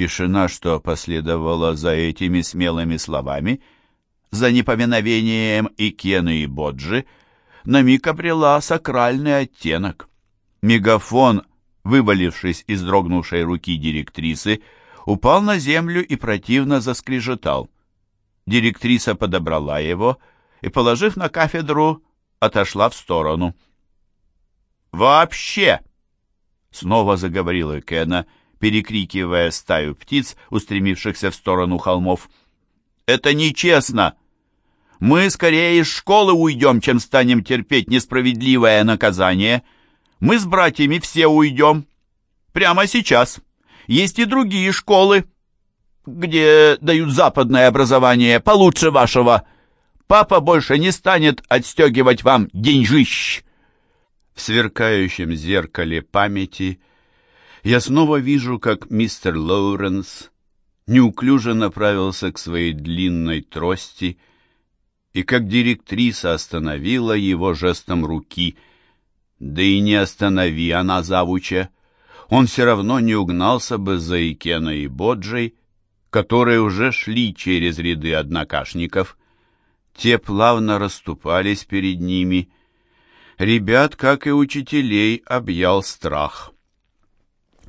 Тишина, что последовала за этими смелыми словами, за неповиновением и Кены, и Боджи, на миг обрела сакральный оттенок. Мегафон, вывалившись из дрогнувшей руки директрисы, упал на землю и противно заскрежетал. Директриса подобрала его и, положив на кафедру, отошла в сторону. «Вообще!» — снова заговорила Кена, перекрикивая стаю птиц, устремившихся в сторону холмов. «Это нечестно! Мы скорее из школы уйдем, чем станем терпеть несправедливое наказание. Мы с братьями все уйдем. Прямо сейчас. Есть и другие школы, где дают западное образование получше вашего. Папа больше не станет отстегивать вам деньжищ. В сверкающем зеркале памяти я снова вижу, как мистер Лоуренс неуклюже направился к своей длинной трости и как директриса остановила его жестом руки. Да и не останови она завуча, он все равно не угнался бы за Икена и Боджей, которые уже шли через ряды однокашников. Те плавно расступались перед ними. Ребят, как и учителей, объял страх.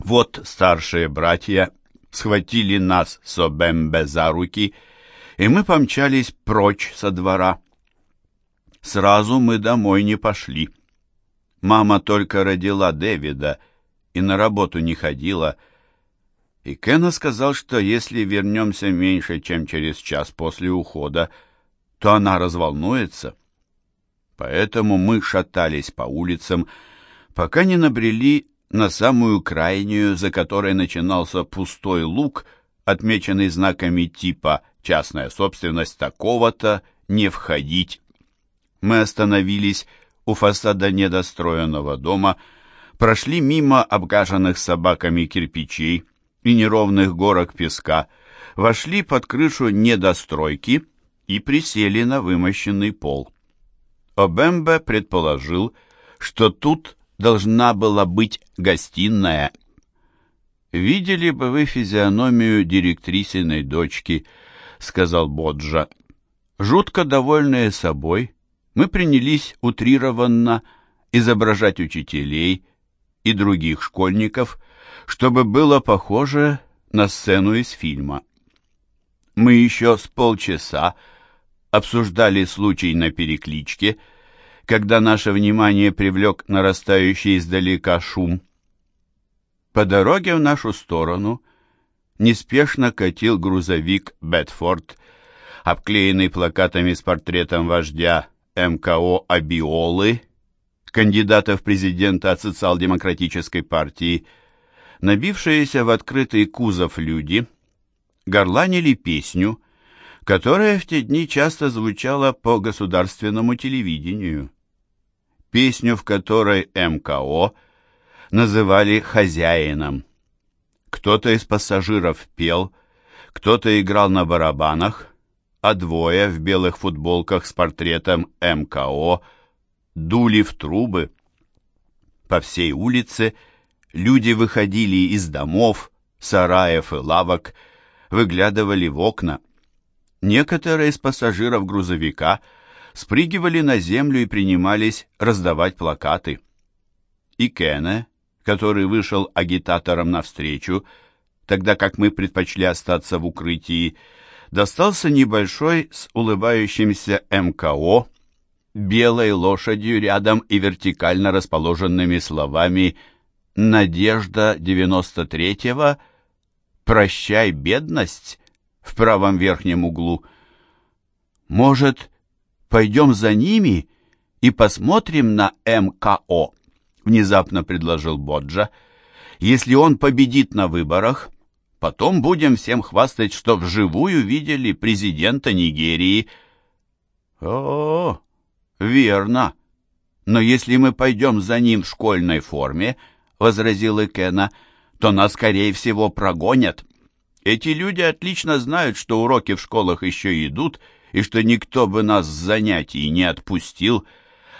Вот старшие братья схватили нас с Обембе за руки, и мы помчались прочь со двора. Сразу мы домой не пошли. Мама только родила Дэвида и на работу не ходила, — и Кена сказал, что если вернемся меньше, чем через час после ухода, то она разволнуется. Поэтому мы шатались по улицам, пока не набрели на самую крайнюю, за которой начинался пустой луг, отмеченный знаками типа «частная собственность такого-то», «не входить». Мы остановились у фасада недостроенного дома, прошли мимо обгаженных собаками кирпичей, и неровных горок песка, вошли под крышу недостройки и присели на вымощенный пол. Обембе предположил, что тут должна была быть гостиная. «Видели бы вы физиономию директрисиной дочки», — сказал Боджа. Жутко довольные собой, мы принялись утрированно изображать учителей и других школьников — чтобы было похоже на сцену из фильма. Мы еще с полчаса обсуждали случай на перекличке, когда наше внимание привлек нарастающий издалека шум. По дороге в нашу сторону неспешно катил грузовик «Бетфорд», обклеенный плакатами с портретом вождя МКО Абиолы, кандидата в президенты от социал-демократической партии – набившиеся в открытый кузов люди горланили песню, которая в те дни часто звучала по государственному телевидению. Песню, в которой МКО называли «хозяином». Кто-то из пассажиров пел, кто-то играл на барабанах, а двое в белых футболках с портретом МКО дули в трубы. По всей улице – Люди выходили из домов, сараев и лавок, выглядывали в окна. Некоторые из пассажиров грузовика спрыгивали на землю и принимались раздавать плакаты. И Кене, который вышел агитатором навстречу, тогда как мы предпочли остаться в укрытии, достался небольшой с улыбающимся МКО, белой лошадью рядом и вертикально расположенными словами. Надежда 93-го «Прощай, бедность» в правом верхнем углу. Может, пойдем за ними и посмотрим на МКО? Внезапно предложил Боджа. Если он победит на выборах, потом будем всем хвастать, что вживую видели президента Нигерии. О, верно. Но если мы пойдем за ним в школьной форме, возразил Икена, то нас, скорее всего, прогонят. Эти люди отлично знают, что уроки в школах еще идут, и что никто бы нас с занятий не отпустил.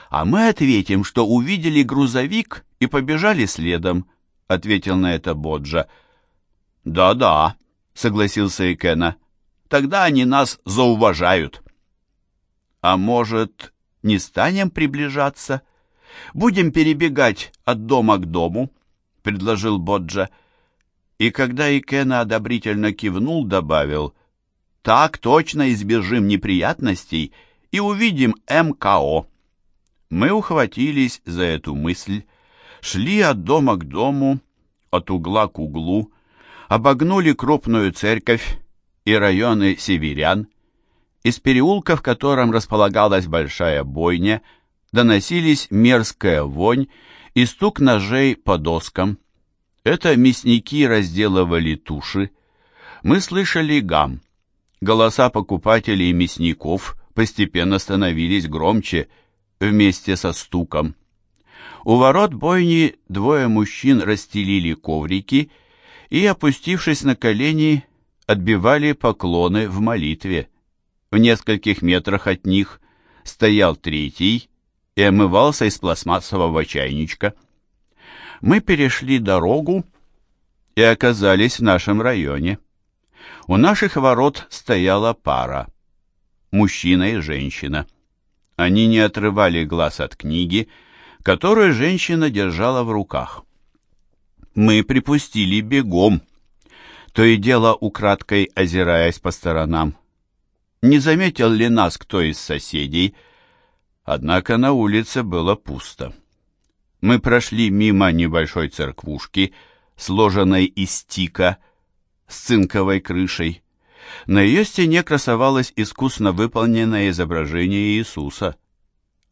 А мы ответим, что увидели грузовик и побежали следом, — ответил на это Боджа. «Да-да», — согласился Икена. «Тогда они нас зауважают». «А может, не станем приближаться? Будем перебегать от дома к дому?» — предложил Боджа. И когда Икена одобрительно кивнул, добавил, «Так точно избежим неприятностей и увидим МКО». Мы ухватились за эту мысль, шли от дома к дому, от угла к углу, обогнули крупную церковь и районы северян. Из переулка, в котором располагалась большая бойня, доносились мерзкая вонь и стук ножей по доскам. Это мясники разделывали туши. Мы слышали гам. Голоса покупателей и мясников постепенно становились громче вместе со стуком. У ворот бойни двое мужчин расстелили коврики и, опустившись на колени, отбивали поклоны в молитве. В нескольких метрах от них стоял третий и омывался из пластмассового чайничка мы перешли дорогу и оказались в нашем районе. У наших ворот стояла пара, мужчина и женщина. Они не отрывали глаз от книги, которую женщина держала в руках. Мы припустили бегом, то и дело украдкой озираясь по сторонам. Не заметил ли нас кто из соседей, однако на улице было пусто мы прошли мимо небольшой церквушки, сложенной из тика, с цинковой крышей. На ее стене красовалось искусно выполненное изображение Иисуса.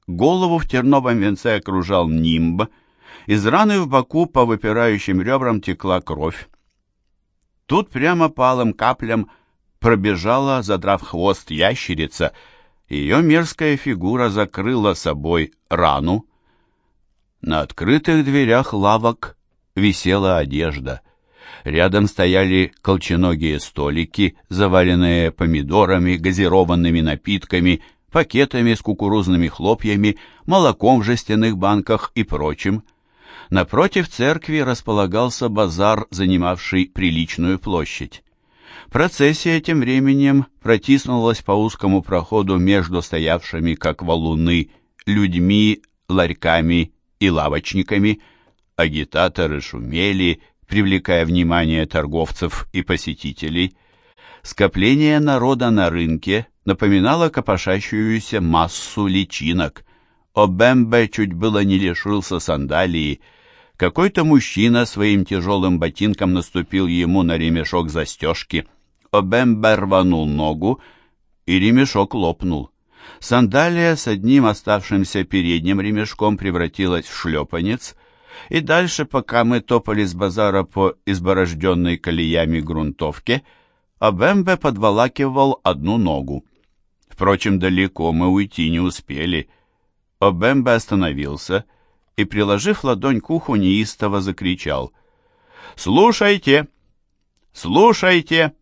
Голову в терновом венце окружал нимб, из раны в боку по выпирающим ребрам текла кровь. Тут прямо палым каплям пробежала, задрав хвост, ящерица. Ее мерзкая фигура закрыла собой рану. На открытых дверях лавок висела одежда. Рядом стояли колченогие столики, заваленные помидорами, газированными напитками, пакетами с кукурузными хлопьями, молоком в жестяных банках и прочим. Напротив церкви располагался базар, занимавший приличную площадь. Процессия тем временем протиснулась по узкому проходу между стоявшими, как валуны, людьми, ларьками и лавочниками, агитаторы шумели, привлекая внимание торговцев и посетителей. Скопление народа на рынке напоминало копошащуюся массу личинок. Обембе чуть было не лишился сандалии. Какой-то мужчина своим тяжелым ботинком наступил ему на ремешок застежки. Обембе рванул ногу, и ремешок лопнул. Сандалия с одним оставшимся передним ремешком превратилась в шлепанец, и дальше, пока мы топали с базара по изборожденной колеями грунтовке, Абембе подволакивал одну ногу. Впрочем, далеко мы уйти не успели. Обембе остановился и, приложив ладонь к уху, неистово закричал. «Слушайте! Слушайте!»